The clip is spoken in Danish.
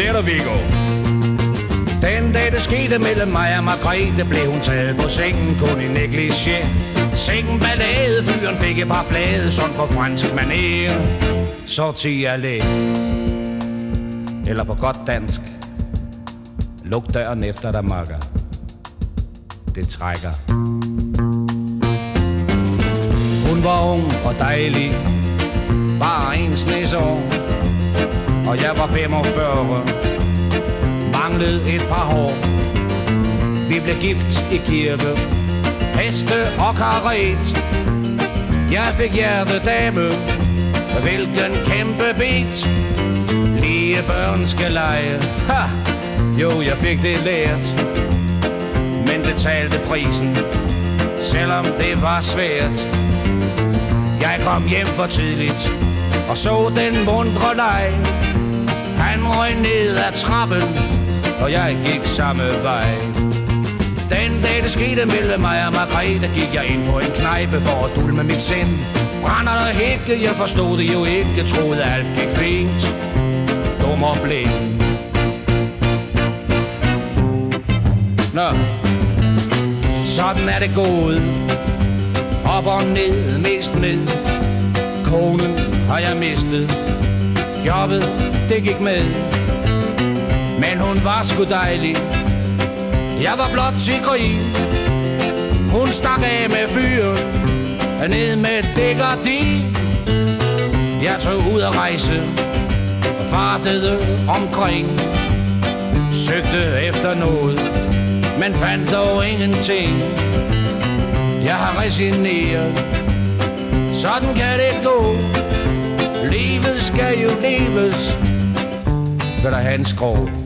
ser du, Viggo? Den dag det skete mellem mig og Margrethe Blev hun taget på sengen kun i negligé. Sengen ballade, fyren fik et par flade Sådan på fransk maner. Så til Eller på godt dansk. Luk døren efter dig, makker. Det trækker. Hun var ung og dejlig. Bare en snes år og jeg var 45 Manglede et par hår. Vi blev gift i kirke. Heste og karet. Jeg fik hjertedame. Hvilken kæmpe bit. Lige børn skal lege ha! Jo, jeg fik det lært. Men betalte prisen Selvom det var svært. Jeg kom hjem for tidligt Og så den mundre leg. Han røg ned ad trappen Og jeg gik samme vej. Den dag det skete mellem mig og Margrethe Gik jeg ind på en knejpe for at dulme mit sind. Brænder og hække, jeg forstod det jo ikke Troede alt gik fint. Dum og blind. Nå. Sådan er det gået. Op og ned, mest ned. Konen har jeg mistet. Jobbet, det gik med. Men hun var sgu dejlig. Jeg var blot til grin Hun stak af med fyren Ned med dæk og de. Jeg tog ud at rejse Og fartede omkring. Søgte efter noget Men fandt dog ingenting. Jeg har resigneret. Sådan kan det gå. Livet skal jo leves. Vil der have en skrog